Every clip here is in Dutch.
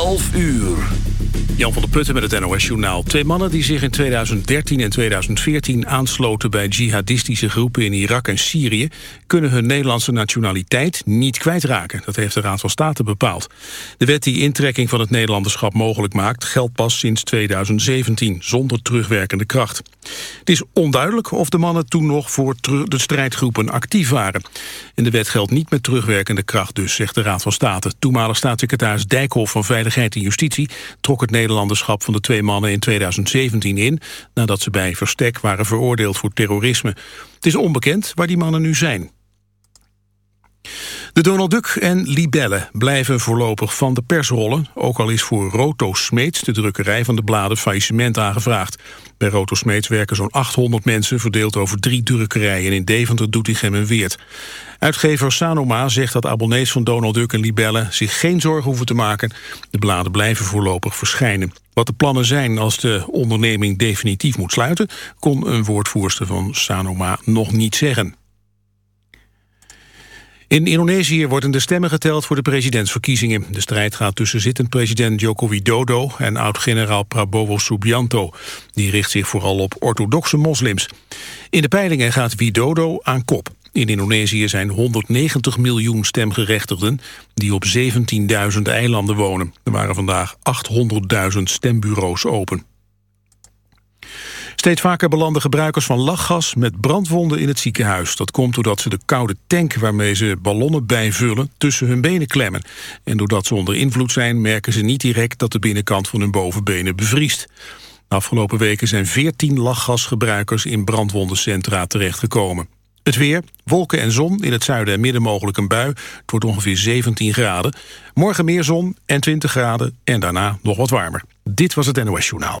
11 uur. Jan van der Putten met het NOS-journaal. Twee mannen die zich in 2013 en 2014 aansloten bij jihadistische groepen in Irak en Syrië... kunnen hun Nederlandse nationaliteit niet kwijtraken. Dat heeft de Raad van State bepaald. De wet die intrekking van het Nederlanderschap mogelijk maakt... geldt pas sinds 2017, zonder terugwerkende kracht. Het is onduidelijk of de mannen toen nog voor de strijdgroepen actief waren. En de wet geldt niet met terugwerkende kracht dus, zegt de Raad van State. Toenmalig staatssecretaris Dijkhoff van Veiligheid en Justitie... trok het Nederlanderschap van de twee mannen in 2017 in... nadat ze bij verstek waren veroordeeld voor terrorisme. Het is onbekend waar die mannen nu zijn. De Donald Duck en Libelle blijven voorlopig van de pers rollen... ook al is voor Roto Smeets, de drukkerij van de bladen, faillissement aangevraagd. Bij Roto Smeets werken zo'n 800 mensen, verdeeld over drie drukkerijen... in Deventer, Doetinchem en Weert. Uitgever Sanoma zegt dat abonnees van Donald Duck en Libelle... zich geen zorgen hoeven te maken. De bladen blijven voorlopig verschijnen. Wat de plannen zijn als de onderneming definitief moet sluiten... kon een woordvoerster van Sanoma nog niet zeggen. In Indonesië worden de stemmen geteld voor de presidentsverkiezingen. De strijd gaat tussen zittend president Joko Widodo en oud-generaal Prabowo Subianto. Die richt zich vooral op orthodoxe moslims. In de peilingen gaat Widodo aan kop. In Indonesië zijn 190 miljoen stemgerechtigden die op 17.000 eilanden wonen. Er waren vandaag 800.000 stembureaus open. Steeds vaker belanden gebruikers van lachgas met brandwonden in het ziekenhuis. Dat komt doordat ze de koude tank waarmee ze ballonnen bijvullen tussen hun benen klemmen. En doordat ze onder invloed zijn merken ze niet direct dat de binnenkant van hun bovenbenen bevriest. Afgelopen weken zijn 14 lachgasgebruikers in brandwondencentra terechtgekomen. Het weer, wolken en zon, in het zuiden en midden mogelijk een bui. Het wordt ongeveer 17 graden. Morgen meer zon en 20 graden en daarna nog wat warmer. Dit was het NOS Journaal.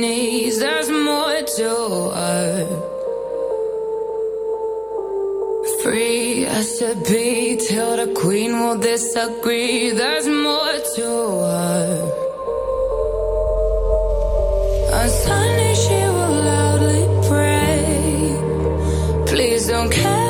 knees, there's more to us. Free as to be till the queen will disagree, there's more to us. On Sunday she will loudly pray, please don't care.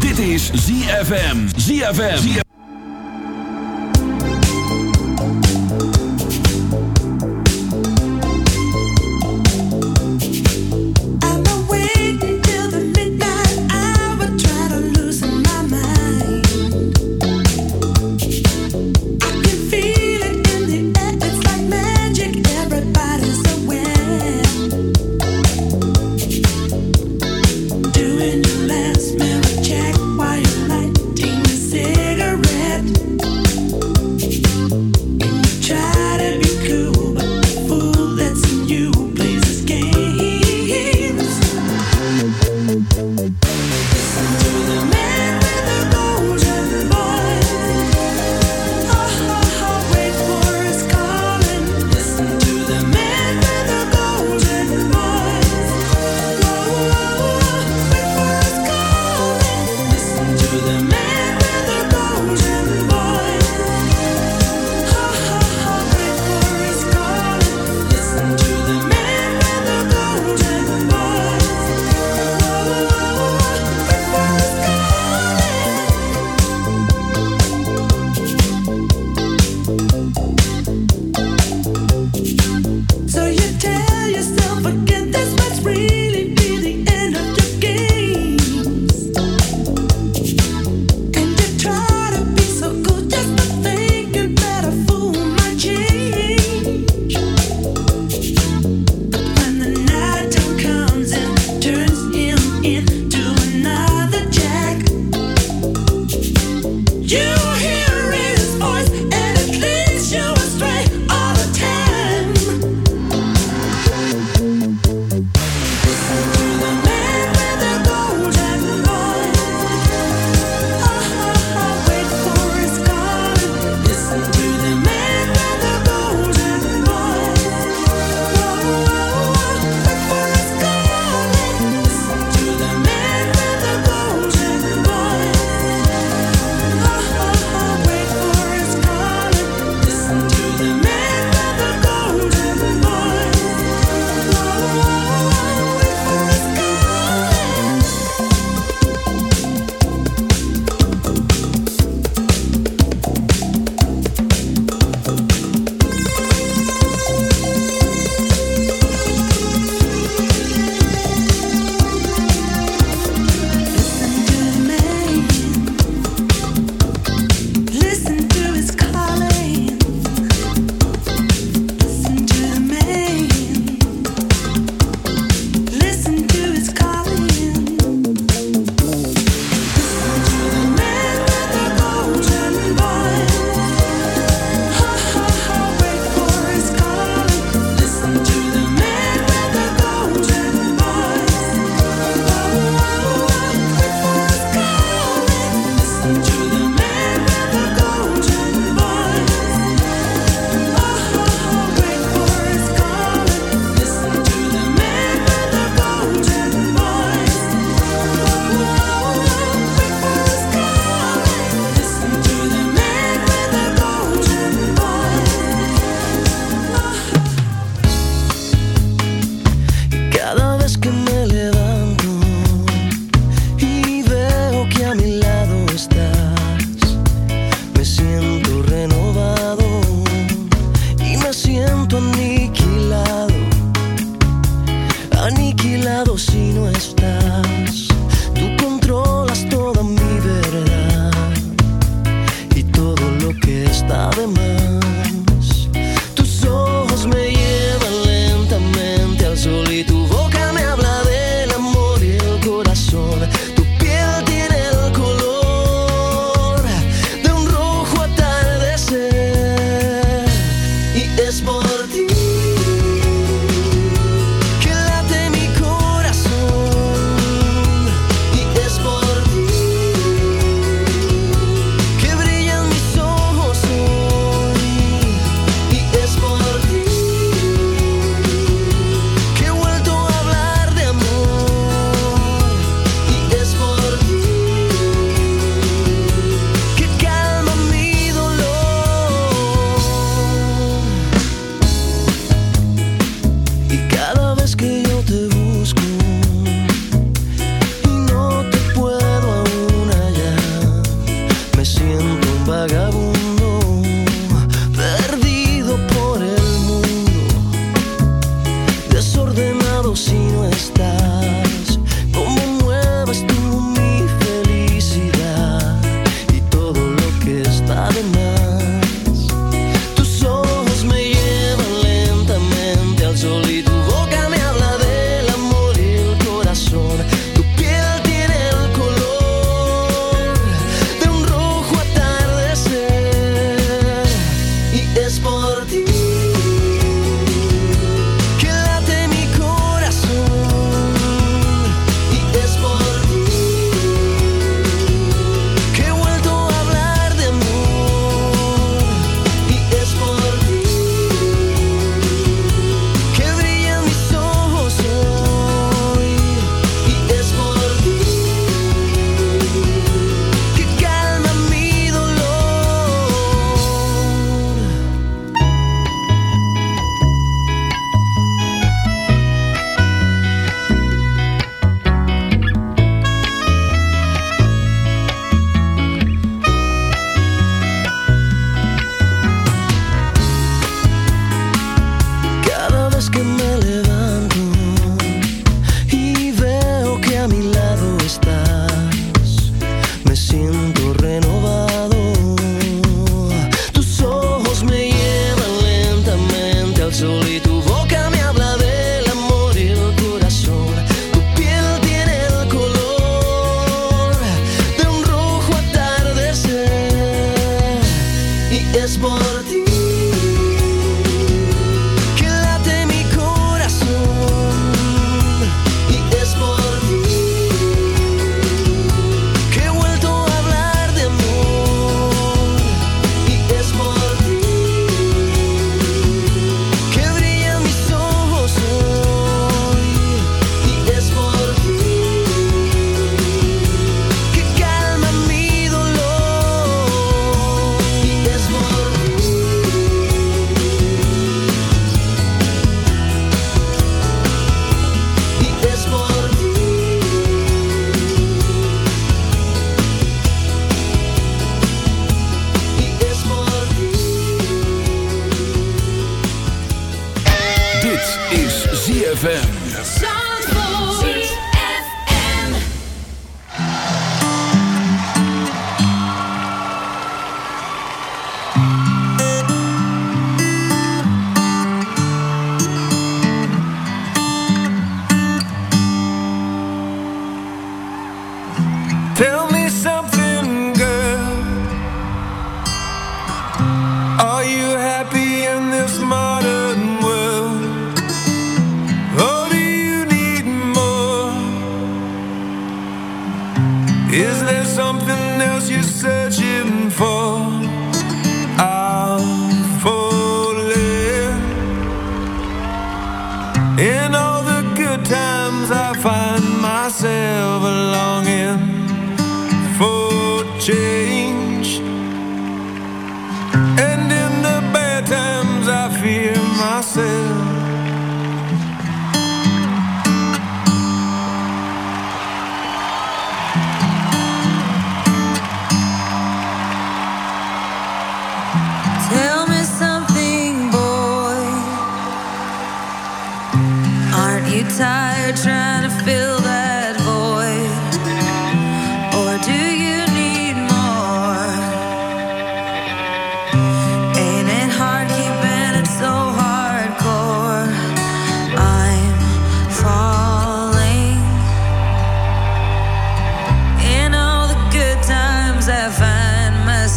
Dit, is ZFM. ZFM. You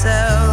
myself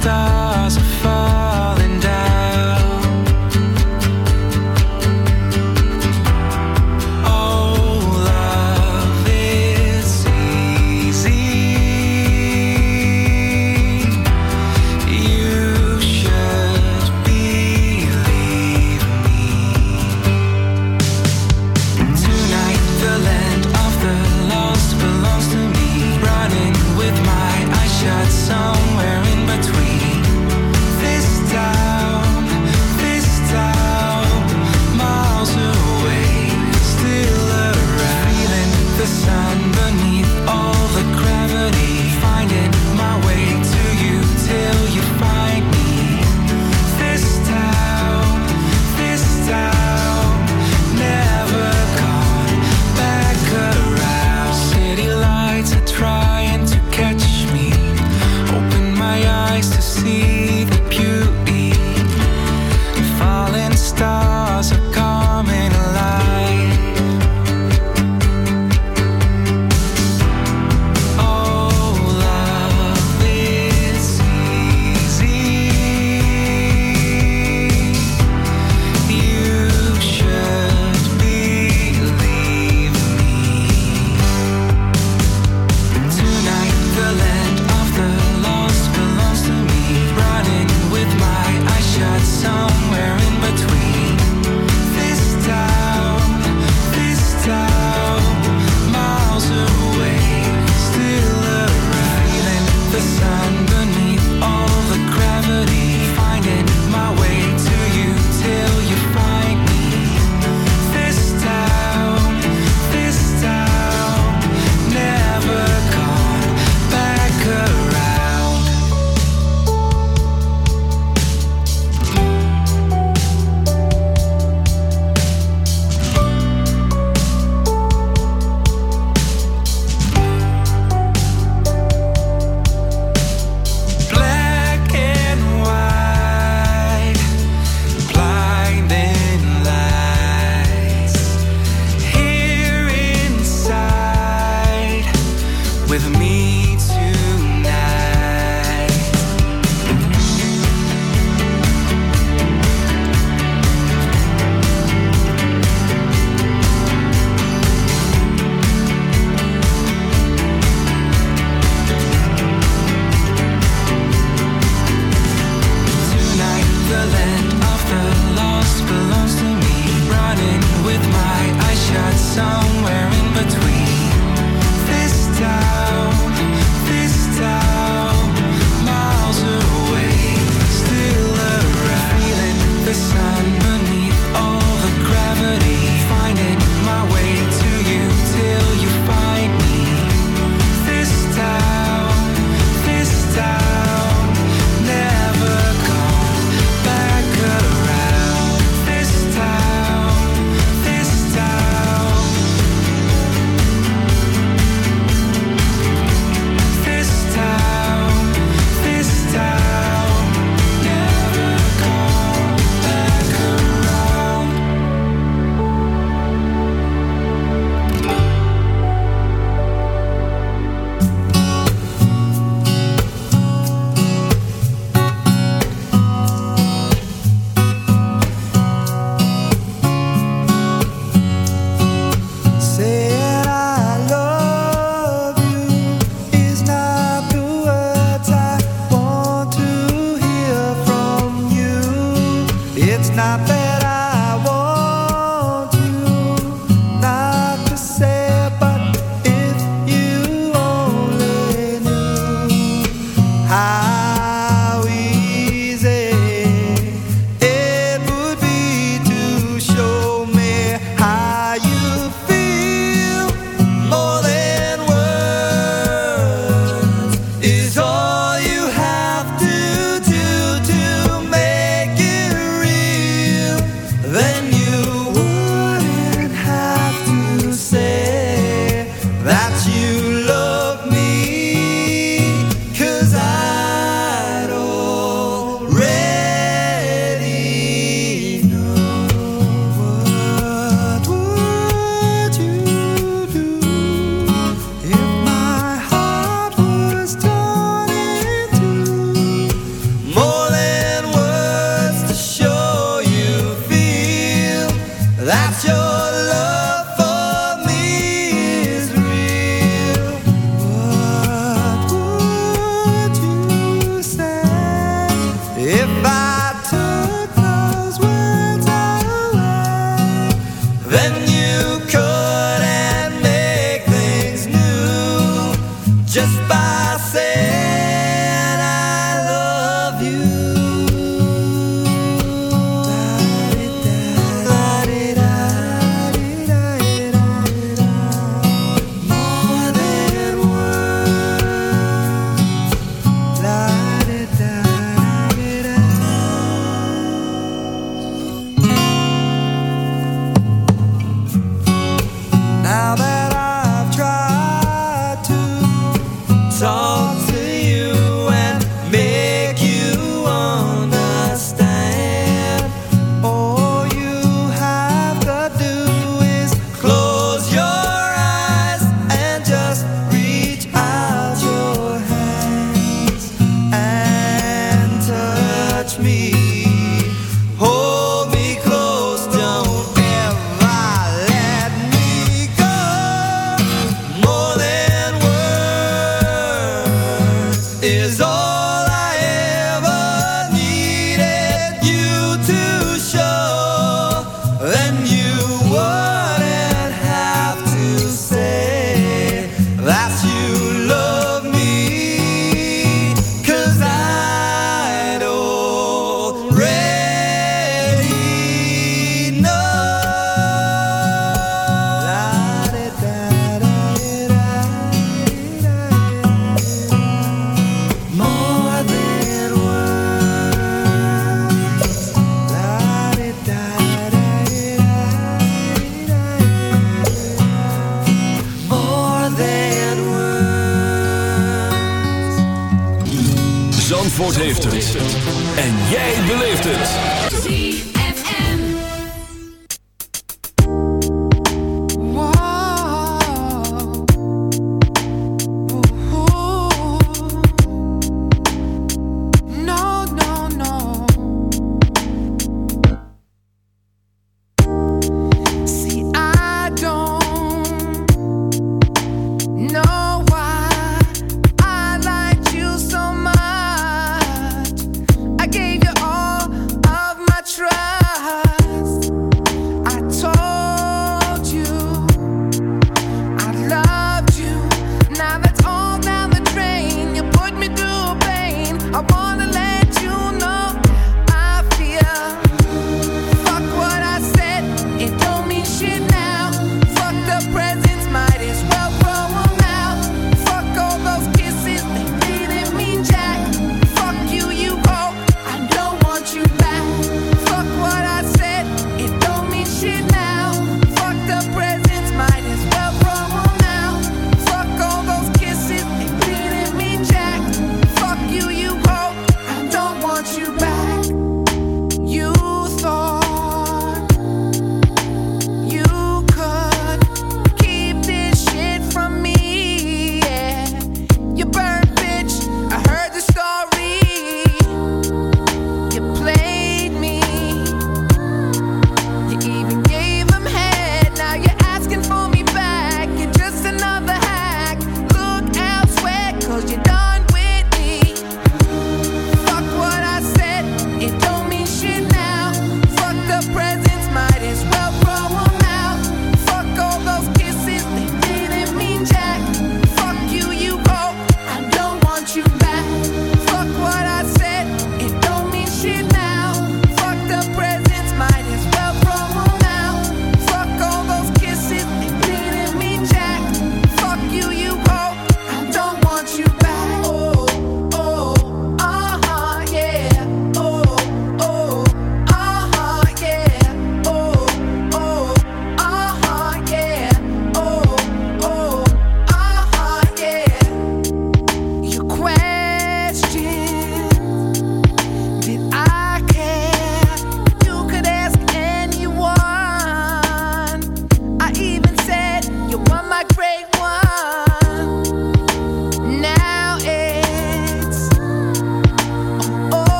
stars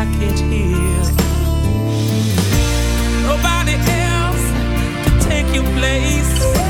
package. Nobody else can take your place.